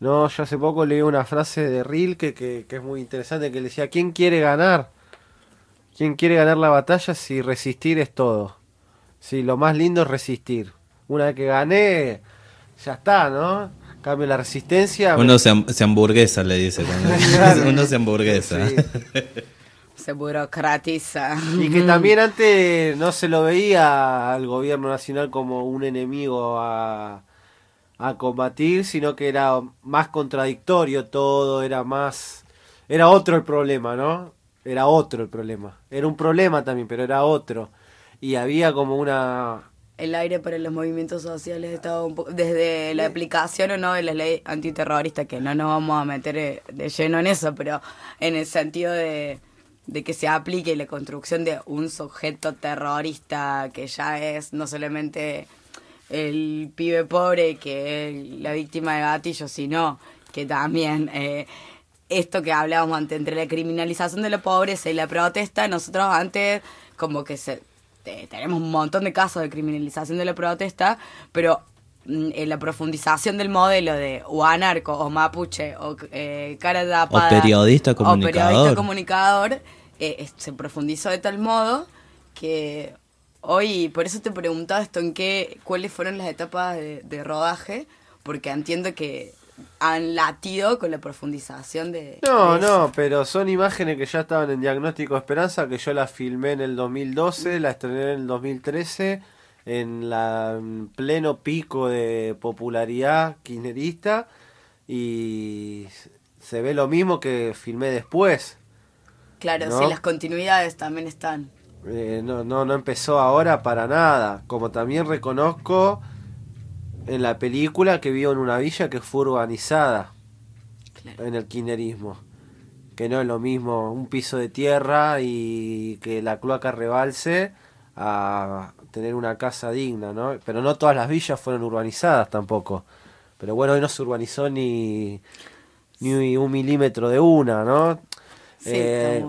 No, yo hace poco leí una frase de Rilke que, es muy interesante que le decía, ¿quién quiere ganar? ¿Quién quiere ganar la batalla si resistir es todo? Si lo más lindo es resistir. Una vez que gané, ya está, ¿no? Cambio la resistencia. me- Uno se, ham- se hamburguesa, le dice. Cuando uno se hamburguesa. Sí. Se burocratiza. Y que también antes no se lo veía al gobierno nacional como un enemigo a, a combatir, sino que era más contradictorio todo, era más... Era otro el problema, ¿no? Era otro el problema. Era un problema también, pero era otro. Y había como una... El aire para los movimientos sociales estaba un poco, desde la aplicación o no de la ley antiterrorista, que no nos vamos a meter eh, de lleno en eso, pero en el sentido de, de que se aplique la construcción de un sujeto terrorista que ya es no solamente el pibe pobre que es la víctima de gatillo, sino que también eh, esto que hablábamos antes, entre la criminalización de la pobreza y la protesta, nosotros antes como que se, te- tenemos un montón de casos de criminalización de la protesta, pero mm, en la profundización del modelo de o anarco o mapuche o eh, cara tapada periodista o periodista comunicador. comunicador eh, se profundizó de tal modo que hoy por eso te preguntaba esto en qué cuáles fueron las etapas de, de rodaje porque entiendo que han latido con la profundización de No, de no, pero son imágenes que ya estaban en Diagnóstico Esperanza, que yo las filmé en el 2012, la estrené en el 2013, en la en pleno pico de popularidad kirchnerista, y se ve lo mismo que filmé después. claro ¿no? sí las continuidades también están Eh, no, no, no empezó ahora para nada. Como también reconozco en la película que vivo en una villa que fue urbanizada Claro. en el kirchnerismo. Que no es lo mismo un piso de tierra y que la cloaca rebalse a tener una casa digna, ¿no? Pero no todas las villas fueron urbanizadas tampoco. Pero bueno, hoy no se urbanizó ni, ni un milímetro de una, ¿no? sí Eh,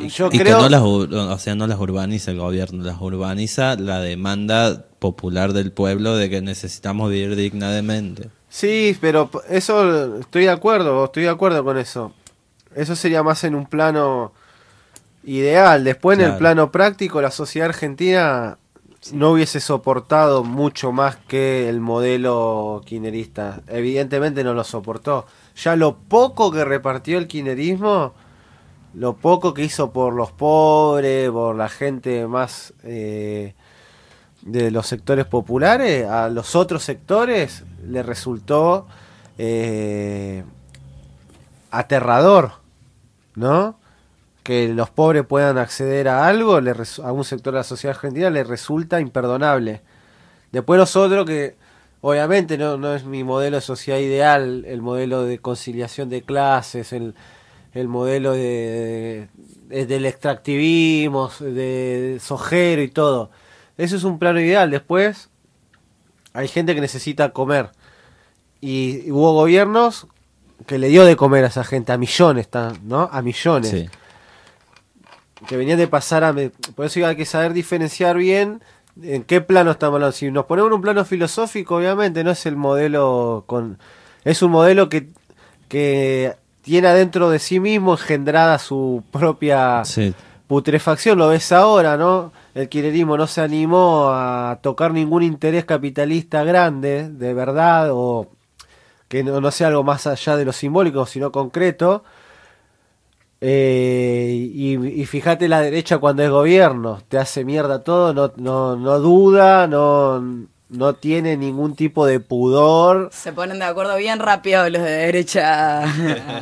y yo Y creo- que no las, o sea, no las urbaniza el gobierno, las urbaniza la demanda popular del pueblo de que necesitamos vivir dignamente. Sí, pero eso estoy de acuerdo, estoy de acuerdo con eso. Eso sería más en un plano ideal. Después en el plano práctico, la sociedad argentina no hubiese soportado mucho más que el modelo kirchnerista. Evidentemente no lo soportó. Ya lo poco que repartió el kirchnerismo, lo poco que hizo por los pobres, por la gente más eh, de los sectores populares, a los otros sectores le resultó eh, aterrador, ¿no? Que los pobres puedan acceder a algo, le a un sector de la sociedad argentina le resulta imperdonable. Después nosotros que obviamente no, no es mi modelo de sociedad ideal, el modelo de conciliación de clases, el, el modelo de, de- del extractivismo, de sojero y todo. Eso es un plano ideal. Después hay gente que necesita comer. Y hubo gobiernos que le dio de comer a esa gente, a millones, ¿no? A millones Sí. que venían de pasar a... Por eso hay que saber diferenciar bien en qué plano estamos hablando. Si nos ponemos en un plano filosófico, obviamente no es el modelo con... Es un modelo que, que tiene adentro de sí mismo engendrada su propia Sí. putrefacción. Lo ves ahora, ¿no? El kirchnerismo no se animó a tocar ningún interés capitalista grande, de verdad, o que no, no sea algo más allá de lo simbólico, sino concreto. Eh, y, y fíjate la derecha cuando es gobierno, te hace mierda todo, no, no, no duda, no, no tiene ningún tipo de pudor. Se ponen de acuerdo bien rápido los de derecha.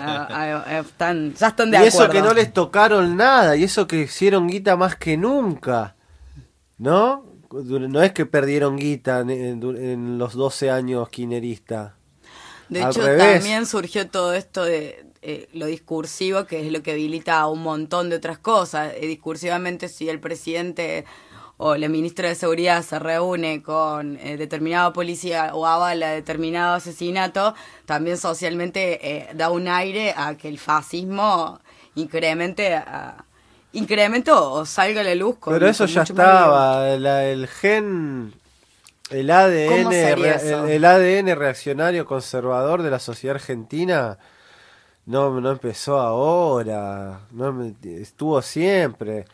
Ah, ah, están, ya están de y eso acuerdo. que no les tocaron nada, y eso que hicieron guita más que nunca, ¿no? No es que perdieron guita en, los 12 años quineristas. De Al hecho, revés. también surgió todo esto de eh, lo discursivo, que es lo que habilita a un montón de otras cosas. Eh, discursivamente, si el presidente o la ministra de Seguridad se reúne con eh, determinado policía o avala determinado asesinato, también socialmente eh, da un aire a que el fascismo incremente, a- incremente o, salga a la luz. Con, Pero eso con ya estaba, la- el gen, el ADN, el, el ADN reaccionario conservador de la sociedad argentina no, no empezó ahora, no estuvo siempre.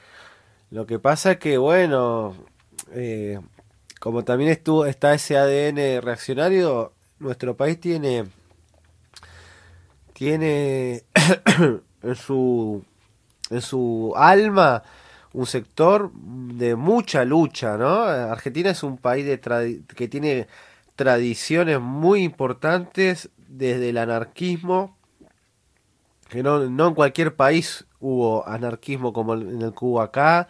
Lo que pasa es que, bueno, eh, como también estuvo, está ese ADN reaccionario, nuestro país tiene, tiene en su, en su alma un sector de mucha lucha, ¿no? Argentina es un país de que tiene tradiciones muy importantes desde el anarquismo, que no, no en cualquier país hubo anarquismo como en el hubo acá,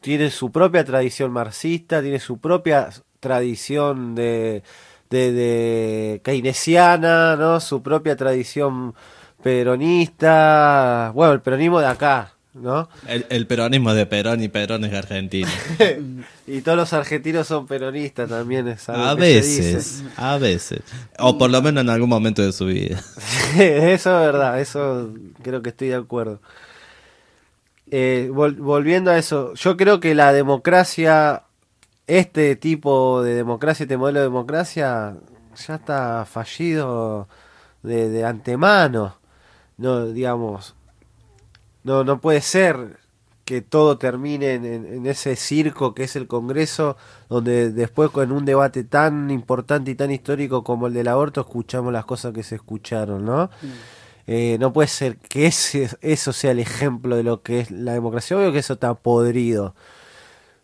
tiene su propia tradición marxista, tiene su propia tradición de, de, de keynesiana, ¿no? su propia tradición peronista, bueno, el peronismo de acá, ¿no? El, el peronismo de Perón y Perón es argentino. y todos los argentinos son peronistas también, es algo A que se dice. veces, a veces. O por lo menos en algún momento de su vida. eso es verdad, eso creo que estoy de acuerdo. Eh, vol- volviendo a eso, yo creo que la democracia, este tipo de democracia, este modelo de democracia, ya está fallido de, de antemano. No, digamos, no, no puede ser que todo termine en, en- ese circo que es el Congreso, donde después con un debate tan importante y tan histórico como el del aborto escuchamos las cosas que se escucharon, ¿no? Eh, no puede ser que ese, eso sea el ejemplo de lo que es la democracia. Obvio que eso está podrido.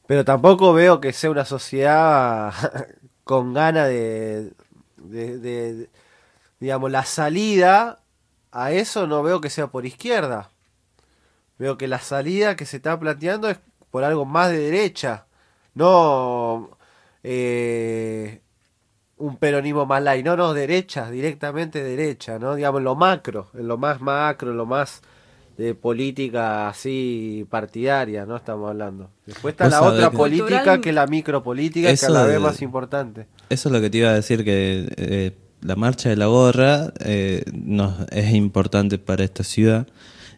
Pero tampoco veo que sea una sociedad con ganas de, digamos, la salida a eso no veo que sea por izquierda. Veo que la salida que se está planteando es por algo más de derecha. No eh, un peronismo más light. No, no, derecha, directamente derecha, ¿no? Digamos, en lo macro, en lo más macro, en lo más de política así partidaria, ¿no? Estamos hablando. Después está la otra que- política Cultural- que es la micropolítica, que Eso a la vez más importante. Eso es lo que te iba a decir, que eh, la marcha de la gorra eh, nos, es importante para esta ciudad.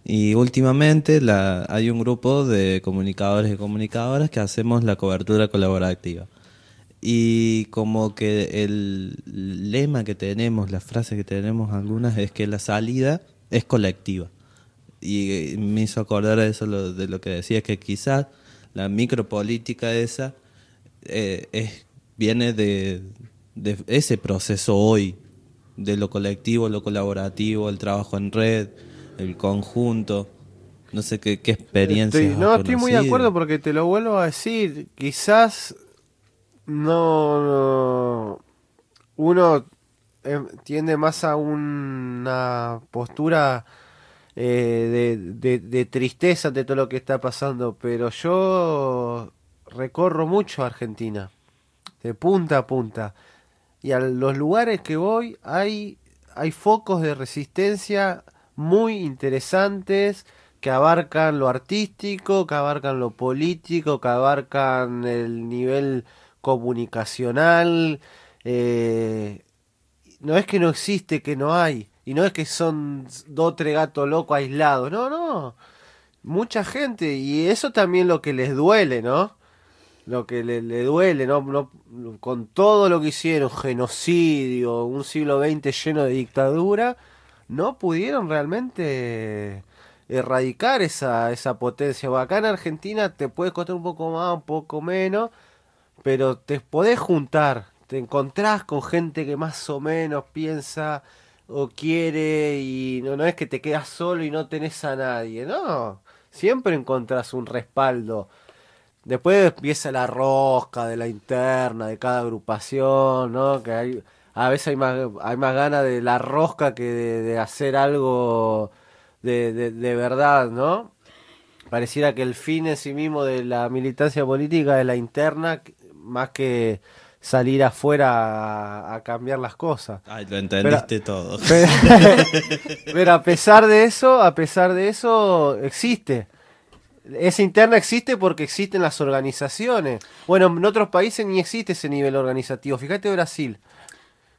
Y últimamente la, hay un grupo de comunicadores y comunicadoras que hacemos la cobertura colaborativa. Y como que el lema que tenemos, la frase que tenemos algunas es que la salida es colectiva. Y eh, me hizo acordar a eso lo- de lo que decía, que quizás la micropolítica esa eh, es, viene de, de ese proceso hoy, de lo colectivo, lo colaborativo, el trabajo en red, el conjunto. No sé qué, qué experiencias. Estoy- no, estoy muy de acuerdo porque te lo vuelvo a decir. Quizás no, no- uno eh, tiende más a una postura eh, de, de- de tristeza ante todo lo que está pasando, pero yo recorro mucho Argentina, de punta a punta, y a los lugares que voy hay, hay focos de resistencia muy interesantes que abarcan lo artístico, que abarcan lo político, que abarcan el nivel comunicacional. eh, no es que no existe, que no hay. Y no es que son dos tres gatos locos aislados. No, no. Mucha gente. Y eso también lo que les duele, ¿no? Lo que le, le duele, ¿no? No- Con todo lo que hicieron, genocidio, un siglo XX lleno de dictadura, no pudieron realmente erradicar esa, esa potencia. Acá en Argentina te puede costar un poco más, un poco menos, pero te podés juntar, te encontrás con gente que más o menos piensa o quiere y no, no es que te quedas solo y no tenés a nadie, no, siempre encontrás un respaldo. Después empieza la rosca de la interna de cada agrupación, ¿no? Que hay, a veces hay más, hay más ganas de la rosca que de, de hacer algo de, de, de verdad, ¿no? Pareciera que el fin en sí mismo de la militancia política es la interna, más que salir afuera a, a cambiar las cosas. Ay, lo entendiste todo. Pero, pero a pesar de eso, a pesar de eso, existe. Esa interna existe porque existen las organizaciones. Bueno, en otros países ni existe ese nivel organizativo. Fíjate Brasil,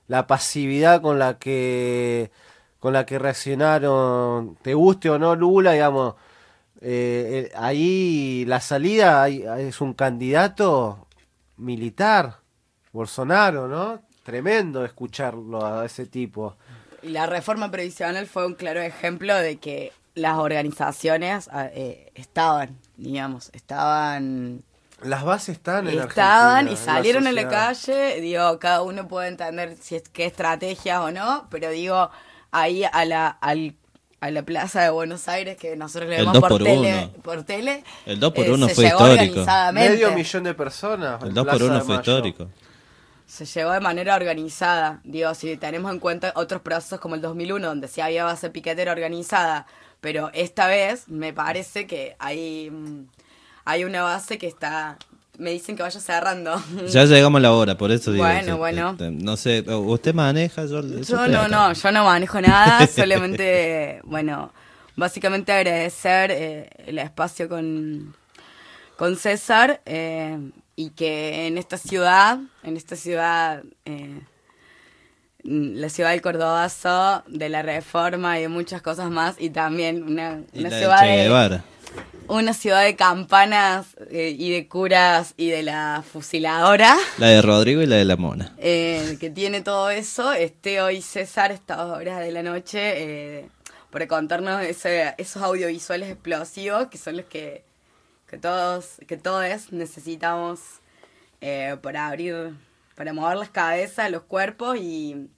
la pasividad con la que con la que reaccionaron, te guste o no Lula, digamos, eh, eh, ahí la salida hay- es un candidato militar, Bolsonaro, ¿no? Tremendo escucharlo a ese tipo. La reforma previsional fue un claro ejemplo de que las organizaciones ah, eh, estaban, digamos, estaban Las bases están en estaban Argentina, y en salieron en la sociedad. calle, digo, cada uno puede entender si es qué estrategias o no, pero digo, ahí a la al- a la plaza de Buenos Aires que nosotros le El vemos por, por tele, por tele. El dos por eh, uno se fue llegó histórico. organizadamente. Medio millón de personas. El en 2 por Plaza 1 de fue Mayo. histórico. se llevó de manera organizada. Digo, si tenemos en cuenta otros procesos como el 2001, donde sí había base piquetera organizada, pero esta vez me parece que hay, mm, hay una base que está... Me dicen que vaya cerrando. Ya llegamos a la hora, por eso digo. Bueno, bueno. este, no sé, ¿usted maneja? Yo, yo no, no, yo no manejo nada, solamente, bueno, básicamente agradecer eh, el espacio con, con César eh, y que en esta ciudad, en esta ciudad, eh, la ciudad del Cordobazo, de la Reforma y de muchas cosas más, y también una, Y de ciudad de. Una ciudad de campanas eh, y de curas y de la fusiladora. La de Rodrigo y la de la Mona. eh, que tiene todo eso, esté hoy César, estas horas de la noche, eh, para contarnos ese- esos audiovisuales explosivos que son los que, que todos, que todos necesitamos eh, para abrir, para mover las cabezas, los cuerpos y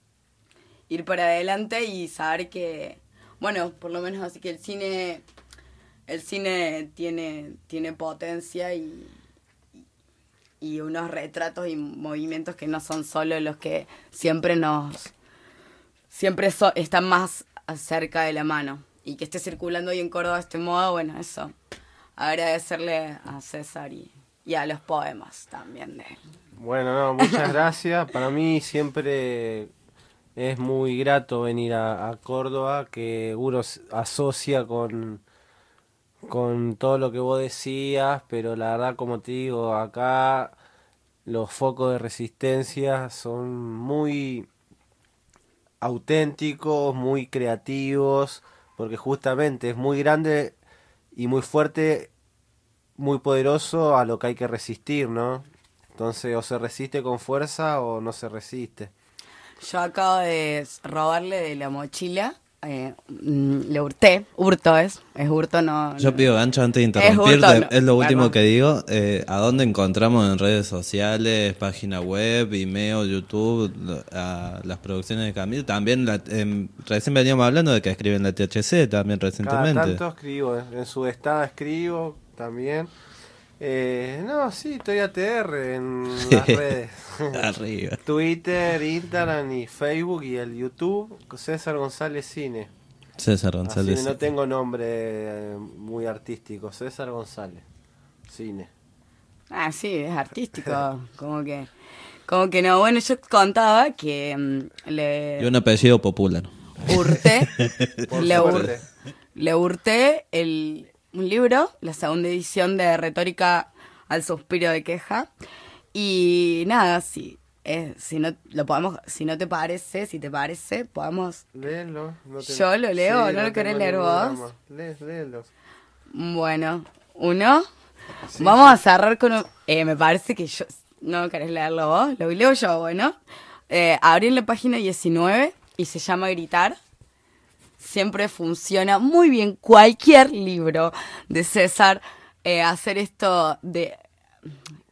ir para adelante y saber que, bueno, por lo menos así que el cine, el cine tiene, tiene potencia y, y unos retratos y movimientos que no son solo los que siempre nos siempre so- están más cerca de la mano. Y que esté circulando hoy en Córdoba de este modo bueno eso. Agradecerle a César y, y a los poemas también de él. Bueno, no, muchas gracias. Para mí siempre es muy grato venir a, a Córdoba, que uno asocia con, con todo lo que vos decías, pero la verdad, como te digo, acá los focos de resistencia son muy auténticos, muy creativos, porque justamente es muy grande y muy fuerte, muy poderoso a lo que hay que resistir, ¿no? Entonces o se resiste con fuerza o no se resiste. yo acabo de robarle de la mochila eh, mm, le hurté hurto es es hurto no Yo no- pido gancho antes de Es interrumpirte, hurto, no. es lo último Perdón. que digo. Eh, ¿A dónde encontramos en redes sociales, página web, Vimeo, YouTube, a las producciones de Camilo? También la- em, recién veníamos hablando de que escriben la THC también Cada recientemente. tanto escribo, eh, en su estado escribo también. Eh, no, sí, estoy ATR en las redes. Arriba. Twitter, Instagram y Facebook y el YouTube, César González Cine. César Así González. no tengo nombre eh, muy artístico, César González Cine. Ah, sí, es artístico, como que, como que no. Bueno, yo contaba que mm, le Y un apellido popular. hurté, Por le, hur- le hurté el, un libro, la segunda edición de Retórica al suspiro de queja. Y nada, si, eh, si no lo podemos, si no te parece, si te parece, podemos Léelo. no te- Yo lo leo, ¿no lo querés leer vos? drama. Lé- léelo. Bueno, uno. Vamos a cerrar con un... eh, me parece que yo... ¿No querés leerlo vos? Lo leo yo, bueno. Eh, abrí en la página 19 y se llama Gritar. Siempre funciona muy bien cualquier libro de César. eh, hacer esto de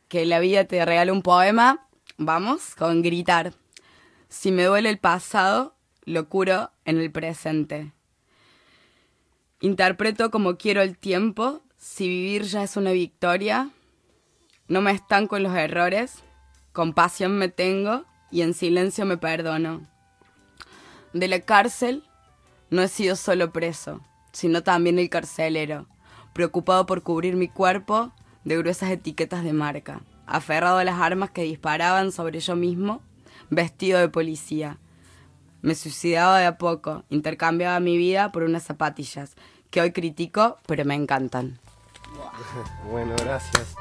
que la vida te regale un poema. Vamos, con Gritar. Si me duele el pasado, lo curo en el presente. Interpreto como quiero el tiempo, si vivir ya es una victoria. No me estanco en los errores, compasión me tengo y en silencio me perdono. De la cárcel no he sido solo preso, sino también el carcelero, preocupado por cubrir mi cuerpo de gruesas etiquetas de marca, aferrado a las armas que disparaban sobre yo mismo, vestido de policía. Me suicidaba de a poco, intercambiaba mi vida por unas zapatillas, que hoy critico, pero me encantan. Bueno, gracias.